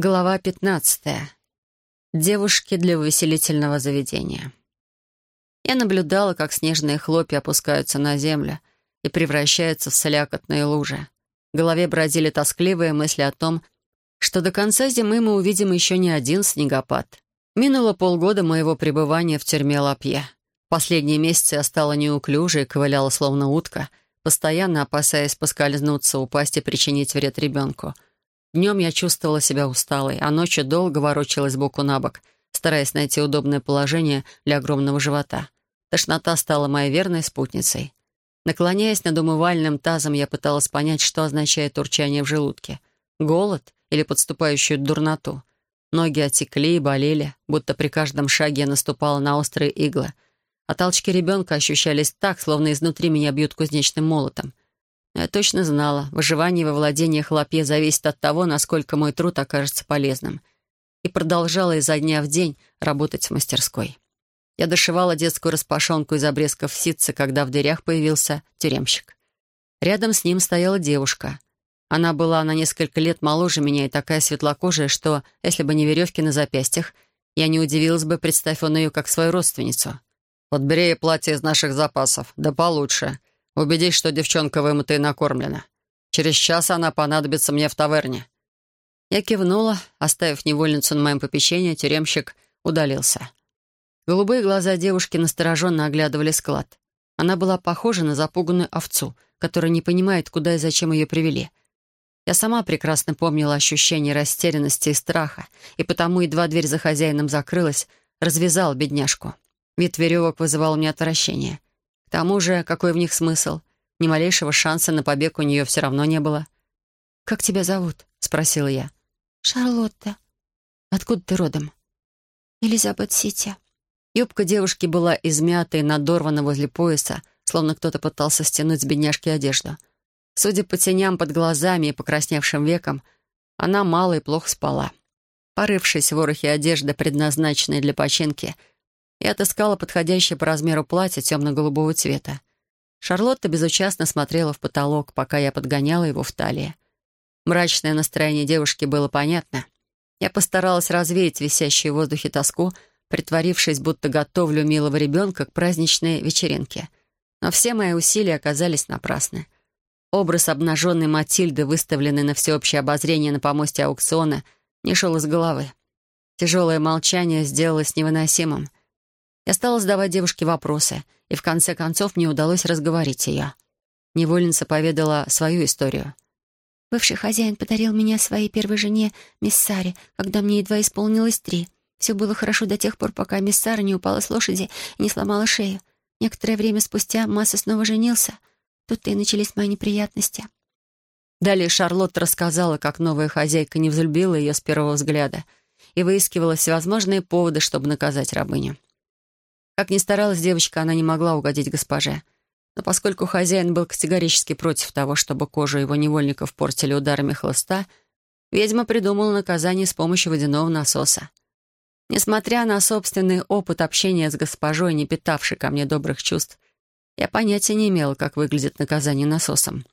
Глава 15. Девушки для увеселительного заведения. Я наблюдала, как снежные хлопья опускаются на землю и превращаются в слякотные лужи. В голове бродили тоскливые мысли о том, что до конца зимы мы увидим еще не один снегопад. Минуло полгода моего пребывания в тюрьме Лапье. Последние месяцы я стала неуклюжей ковыляла словно утка, постоянно опасаясь поскользнуться, упасть и причинить вред ребенку — Днем я чувствовала себя усталой, а ночью долго ворочалась боку на бок, стараясь найти удобное положение для огромного живота. Тошнота стала моей верной спутницей. Наклоняясь над умывальным тазом, я пыталась понять, что означает урчание в желудке. Голод или подступающую дурноту. Ноги отекли и болели, будто при каждом шаге я наступала на острые иглы. А толчки ребенка ощущались так, словно изнутри меня бьют кузнечным молотом. Я точно знала, выживание во владении хлопье зависит от того, насколько мой труд окажется полезным. И продолжала изо дня в день работать в мастерской. Я дошивала детскую распашонку из обрезков ситца, когда в дверях появился тюремщик. Рядом с ним стояла девушка. Она была на несколько лет моложе меня и такая светлокожая, что, если бы не веревки на запястьях, я не удивилась бы, представив он ее как свою родственницу. «Подбери платье из наших запасов, да получше. Убедись, что девчонка вымыта и накормлена. Через час она понадобится мне в таверне». Я кивнула, оставив невольницу на моем попечении, тюремщик удалился. Голубые глаза девушки настороженно оглядывали склад. Она была похожа на запуганную овцу, которая не понимает, куда и зачем ее привели. Я сама прекрасно помнила ощущение растерянности и страха, и потому, едва дверь за хозяином закрылась, развязал бедняжку. Вид веревок вызывал мне отвращение. К тому же, какой в них смысл? Ни малейшего шанса на побег у нее все равно не было. «Как тебя зовут?» — спросила я. «Шарлотта». «Откуда ты родом?» «Элизабет Сити». Юбка девушки была измята и надорвана возле пояса, словно кто-то пытался стянуть с бедняжки одежду. Судя по теням под глазами и покрасневшим векам, она мало и плохо спала. Порывшись в ворохе одежды, предназначенной для починки, и отыскала подходящее по размеру платье темно-голубого цвета. Шарлотта безучастно смотрела в потолок, пока я подгоняла его в талии. Мрачное настроение девушки было понятно. Я постаралась развеять висящую в воздухе тоску, притворившись, будто готовлю милого ребенка к праздничной вечеринке. Но все мои усилия оказались напрасны. Образ обнаженной Матильды, выставленный на всеобщее обозрение на помосте аукциона, не шел из головы. Тяжелое молчание сделалось невыносимым. Я стала задавать девушке вопросы, и в конце концов мне удалось разговорить ее. Невольница поведала свою историю. «Бывший хозяин подарил меня своей первой жене, мисс Саре, когда мне едва исполнилось три. Все было хорошо до тех пор, пока мисс Сара не упала с лошади и не сломала шею. Некоторое время спустя Масса снова женился. Тут-то и начались мои неприятности». Далее Шарлотта рассказала, как новая хозяйка не взлюбила ее с первого взгляда и выискивала всевозможные поводы, чтобы наказать рабыню. Как ни старалась девочка, она не могла угодить госпоже. Но поскольку хозяин был категорически против того, чтобы кожу его невольников портили ударами хлыста, ведьма придумала наказание с помощью водяного насоса. Несмотря на собственный опыт общения с госпожой, не питавшей ко мне добрых чувств, я понятия не имела, как выглядит наказание насосом.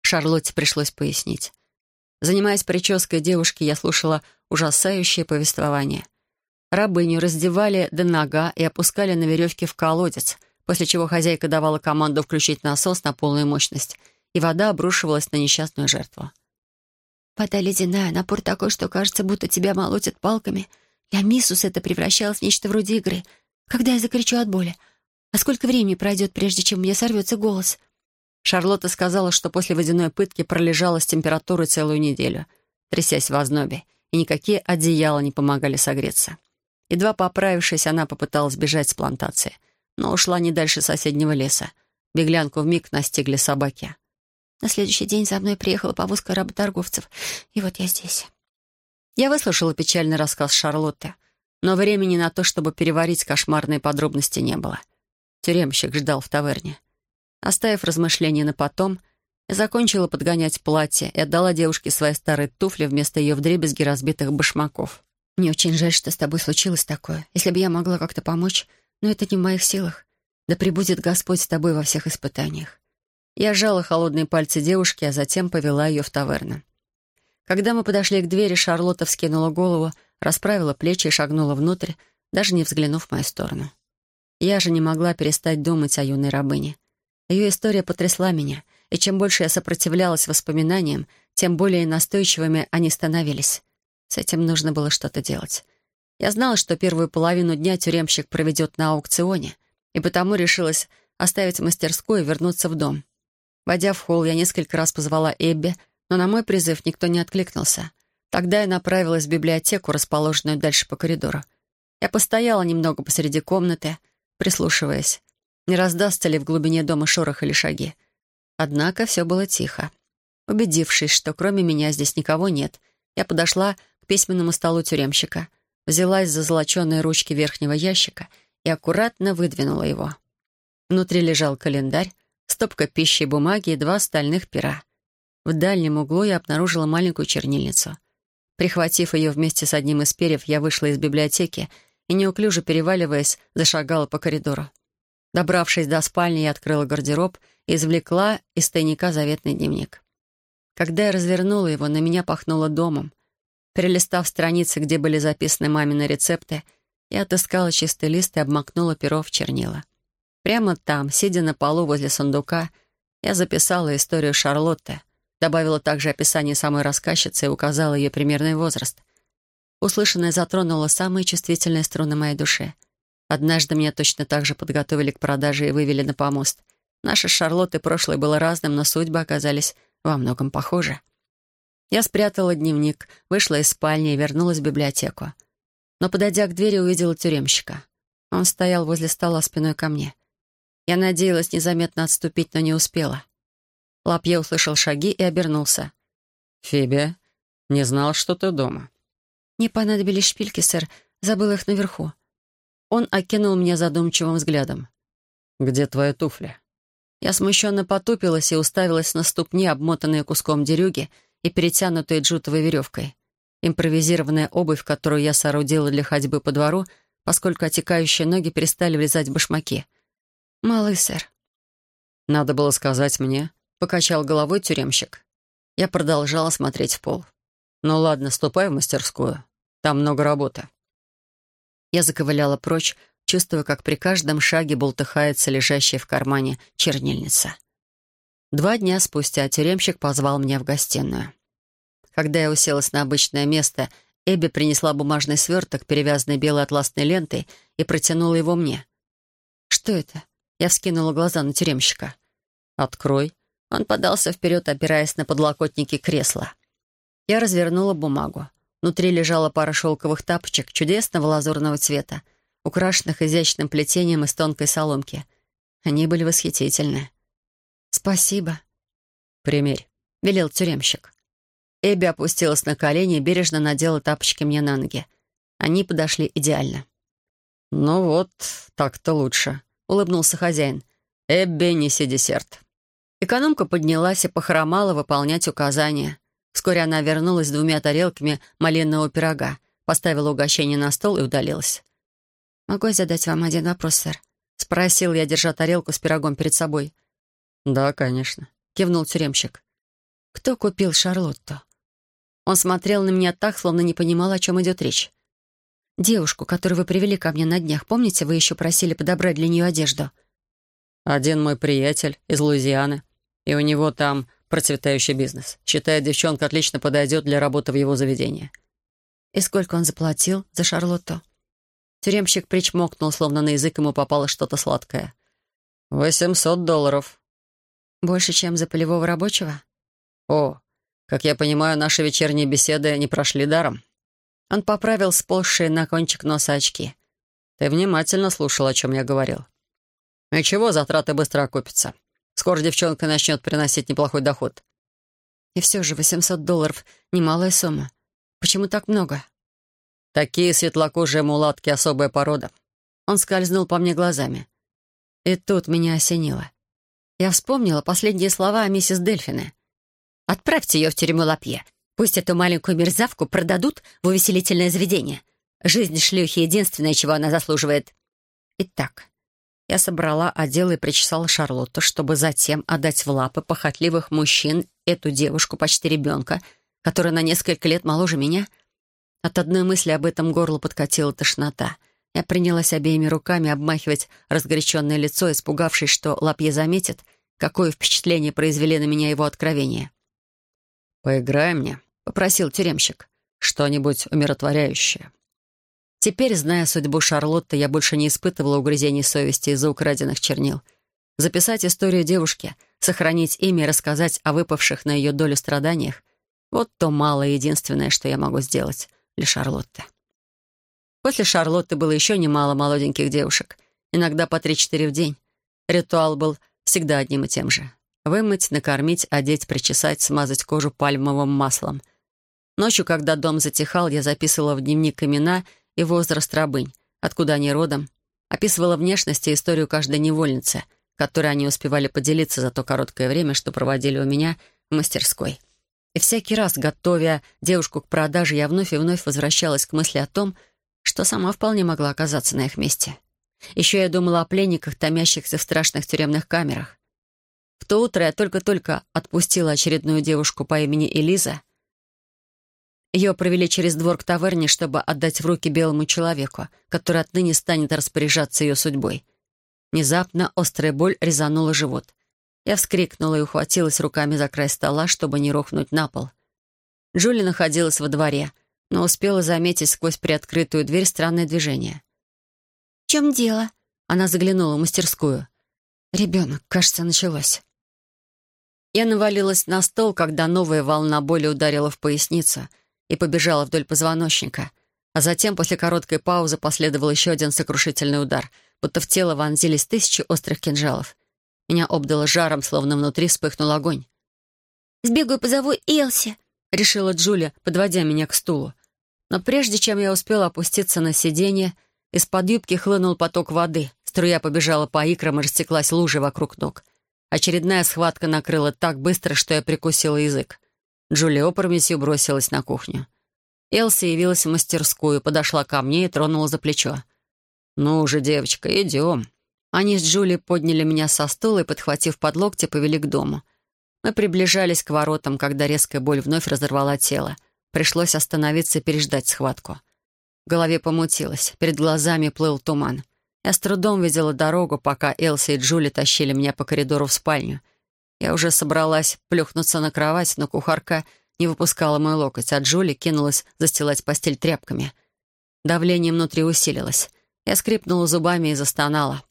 Шарлотте пришлось пояснить. Занимаясь прической девушки, я слушала ужасающее повествование. Рабыню раздевали до нога и опускали на веревке в колодец, после чего хозяйка давала команду включить насос на полную мощность, и вода обрушивалась на несчастную жертву. «Вода ледяная, напор такой, что кажется, будто тебя молотят палками. Для миссус это превращалось в нечто вроде игры. Когда я закричу от боли? А сколько времени пройдет, прежде чем мне сорвется голос?» Шарлотта сказала, что после водяной пытки пролежала с температурой целую неделю, трясясь в ознобе, и никакие одеяла не помогали согреться. Едва поправившись, она попыталась бежать с плантации, но ушла не дальше соседнего леса. Беглянку вмиг настигли собаки. На следующий день за мной приехала повозка работорговцев, и вот я здесь. Я выслушала печальный рассказ Шарлотты, но времени на то, чтобы переварить кошмарные подробности, не было. Тюремщик ждал в таверне. Оставив размышления на потом, я закончила подгонять платье и отдала девушке свои старые туфли вместо ее вдребезги разбитых башмаков. Мне очень жаль, что с тобой случилось такое. Если бы я могла как-то помочь, но это не в моих силах. Да пребудет Господь с тобой во всех испытаниях. Я сжала холодные пальцы девушки, а затем повела ее в таверну. Когда мы подошли к двери, Шарлотта вскинула голову, расправила плечи и шагнула внутрь, даже не взглянув в мою сторону. Я же не могла перестать думать о юной рабыне. Ее история потрясла меня, и чем больше я сопротивлялась воспоминаниям, тем более настойчивыми они становились. С этим нужно было что-то делать. Я знала, что первую половину дня тюремщик проведет на аукционе, и потому решилась оставить мастерскую и вернуться в дом. Войдя в холл, я несколько раз позвала Эбби, но на мой призыв никто не откликнулся. Тогда я направилась в библиотеку, расположенную дальше по коридору. Я постояла немного посреди комнаты, прислушиваясь, не раздастся ли в глубине дома шорох или шаги. Однако все было тихо. Убедившись, что кроме меня здесь никого нет, я подошла письменному столу тюремщика, взялась за золоченые ручки верхнего ящика и аккуратно выдвинула его. Внутри лежал календарь, стопка пищи и бумаги и два стальных пера. В дальнем углу я обнаружила маленькую чернильницу. Прихватив ее вместе с одним из перьев, я вышла из библиотеки и, неуклюже переваливаясь, зашагала по коридору. Добравшись до спальни, я открыла гардероб и извлекла из тайника заветный дневник. Когда я развернула его, на меня пахнуло домом. Перелистав страницы, где были записаны мамины рецепты, я отыскала чистый лист и обмакнула перо в чернила. Прямо там, сидя на полу возле сундука, я записала историю Шарлотты, добавила также описание самой рассказчицы и указала ее примерный возраст. Услышанное затронуло самые чувствительные струны моей души. Однажды меня точно так же подготовили к продаже и вывели на помост. Наши Шарлотты прошлое было разным, но судьбы оказались во многом похожи. Я спрятала дневник, вышла из спальни и вернулась в библиотеку. Но, подойдя к двери, увидела тюремщика. Он стоял возле стола спиной ко мне. Я надеялась незаметно отступить, но не успела. Лапье услышал шаги и обернулся. «Фиби, не знал, что ты дома». «Не понадобились шпильки, сэр. Забыл их наверху». Он окинул меня задумчивым взглядом. «Где твои туфли?» Я смущенно потупилась и уставилась на ступни, обмотанные куском дерюги и перетянутые джутовой веревкой. Импровизированная обувь, которую я соорудила для ходьбы по двору, поскольку отекающие ноги перестали влезать в башмаки. «Малый, сэр». «Надо было сказать мне», — покачал головой тюремщик. Я продолжала смотреть в пол. «Ну ладно, ступай в мастерскую. Там много работы». Я заковыляла прочь, чувствуя, как при каждом шаге бултыхается лежащая в кармане чернильница. Два дня спустя тюремщик позвал меня в гостиную. Когда я уселась на обычное место, Эбби принесла бумажный сверток, перевязанный белой атласной лентой, и протянула его мне. «Что это?» Я вскинула глаза на тюремщика. «Открой». Он подался вперед, опираясь на подлокотники кресла. Я развернула бумагу. Внутри лежала пара шелковых тапочек чудесного лазурного цвета, украшенных изящным плетением из тонкой соломки. Они были восхитительны. «Спасибо». «Примерь», — велел тюремщик. Эбби опустилась на колени и бережно надела тапочки мне на ноги. Они подошли идеально. «Ну вот, так-то лучше», — улыбнулся хозяин. «Эбби, неси десерт». Экономка поднялась и похромала выполнять указания. Вскоре она вернулась с двумя тарелками малинного пирога, поставила угощение на стол и удалилась. «Могу я задать вам один вопрос, сэр?» — спросил я, держа тарелку с пирогом перед собой. «Да, конечно», — кивнул тюремщик. «Кто купил Шарлотту?» Он смотрел на меня так, словно не понимал, о чем идет речь. «Девушку, которую вы привели ко мне на днях, помните, вы еще просили подобрать для нее одежду?» «Один мой приятель из Луизианы, и у него там процветающий бизнес. Считает, девчонка отлично подойдет для работы в его заведении». «И сколько он заплатил за Шарлотту?» Тюремщик причмокнул, словно на язык ему попало что-то сладкое. «Восемьсот долларов». «Больше, чем за полевого рабочего?» «О, как я понимаю, наши вечерние беседы не прошли даром». Он поправил сползшие на кончик носа очки. «Ты внимательно слушал, о чем я говорил. Ничего, затраты быстро окупятся. Скоро девчонка начнет приносить неплохой доход. И все же 800 долларов — немалая сумма. Почему так много? Такие светлокожие мулатки — особая порода. Он скользнул по мне глазами. И тут меня осенило. Я вспомнила последние слова миссис Дельфине. «Отправьте ее в тюрьму Лапье. Пусть эту маленькую мерзавку продадут в увеселительное заведение. Жизнь шлюхи — единственное, чего она заслуживает. Итак, я собрала, одела и причесала Шарлотту, чтобы затем отдать в лапы похотливых мужчин эту девушку, почти ребенка, которая на несколько лет моложе меня? От одной мысли об этом горло подкатила тошнота. Я принялась обеими руками обмахивать разгоряченное лицо, испугавшись, что Лапье заметит, какое впечатление произвели на меня его откровения. «Поиграй мне», — попросил тюремщик. «Что-нибудь умиротворяющее». Теперь, зная судьбу Шарлотты, я больше не испытывала угрызений совести из-за украденных чернил. Записать историю девушки, сохранить имя и рассказать о выпавших на ее долю страданиях — вот то малое единственное, что я могу сделать для Шарлотты. После Шарлотты было еще немало молоденьких девушек, иногда по три-четыре в день. Ритуал был всегда одним и тем же. Вымыть, накормить, одеть, причесать, смазать кожу пальмовым маслом. Ночью, когда дом затихал, я записывала в дневник имена — и возраст рабынь, откуда они родом, описывала внешность и историю каждой невольницы, которой они успевали поделиться за то короткое время, что проводили у меня в мастерской. И всякий раз, готовя девушку к продаже, я вновь и вновь возвращалась к мысли о том, что сама вполне могла оказаться на их месте. Еще я думала о пленниках, томящихся в страшных тюремных камерах. В то утро я только-только отпустила очередную девушку по имени Элиза, ее провели через двор к таверне, чтобы отдать в руки белому человеку, который отныне станет распоряжаться ее судьбой. Внезапно острая боль резанула живот. Я вскрикнула и ухватилась руками за край стола, чтобы не рухнуть на пол. Джули находилась во дворе, но успела заметить сквозь приоткрытую дверь странное движение. «В чем дело?» Она заглянула в мастерскую. «Ребенок, кажется, началось». Я навалилась на стол, когда новая волна боли ударила в поясницу — и побежала вдоль позвоночника. А затем, после короткой паузы, последовал еще один сокрушительный удар, будто в тело вонзились тысячи острых кинжалов. Меня обдало жаром, словно внутри вспыхнул огонь. «Сбегаю, позову Элси», — решила Джулия, подводя меня к стулу. Но прежде чем я успела опуститься на сиденье, из-под юбки хлынул поток воды, струя побежала по икрам и растеклась лужей вокруг ног. Очередная схватка накрыла так быстро, что я прикусила язык. Джулия опрометью бросилась на кухню. Элси явилась в мастерскую, подошла ко мне и тронула за плечо. «Ну уже, девочка, идем». Они с Джулией подняли меня со стула и, подхватив под локти, повели к дому. Мы приближались к воротам, когда резкая боль вновь разорвала тело. Пришлось остановиться и переждать схватку. В голове помутилось, перед глазами плыл туман. Я с трудом видела дорогу, пока Элси и Джули тащили меня по коридору в спальню. Я уже собралась плюхнуться на кровать, но кухарка не выпускала мой локоть, а Джули кинулась застилать постель тряпками. Давление внутри усилилось. Я скрипнула зубами и застонала.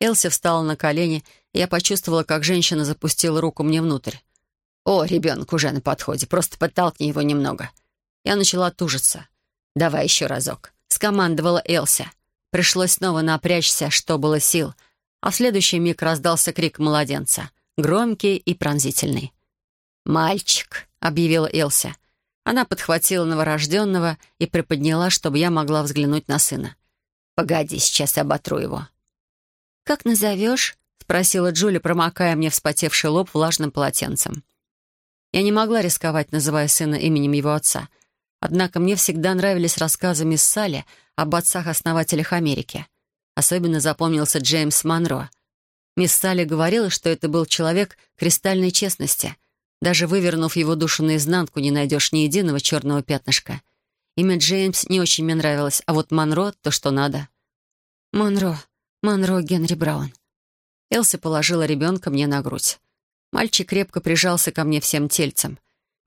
Элси встала на колени, и я почувствовала, как женщина запустила руку мне внутрь. «О, ребенок уже на подходе, просто подтолкни его немного». Я начала тужиться. «Давай еще разок», — скомандовала Элси. Пришлось снова напрячься, что было сил, а в следующий миг раздался крик младенца — громкий и пронзительный. «Мальчик», — объявила Элся. Она подхватила новорожденного и приподняла, чтобы я могла взглянуть на сына. «Погоди, сейчас оботру его». «Как назовешь?» — спросила Джули, промокая мне вспотевший лоб влажным полотенцем. Я не могла рисковать, называя сына именем его отца. Однако мне всегда нравились рассказы мисс Салли об отцах-основателях Америки. Особенно запомнился Джеймс Монро — Мисс Салли говорила, что это был человек кристальной честности. Даже вывернув его душу наизнанку, не найдешь ни единого черного пятнышка. Имя Джеймс не очень мне нравилось, а вот Монро — то, что надо. «Монро, Монро Генри Браун». Элси положила ребенка мне на грудь. Мальчик крепко прижался ко мне всем тельцем.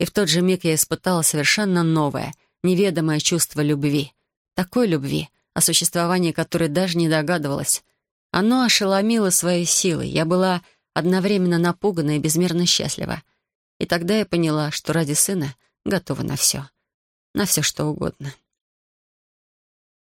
И в тот же миг я испытала совершенно новое, неведомое чувство любви. Такой любви, о существовании которой даже не догадывалась. Оно ошеломило своей силой. Я была одновременно напугана и безмерно счастлива. И тогда я поняла, что ради сына готова на все. На все, что угодно.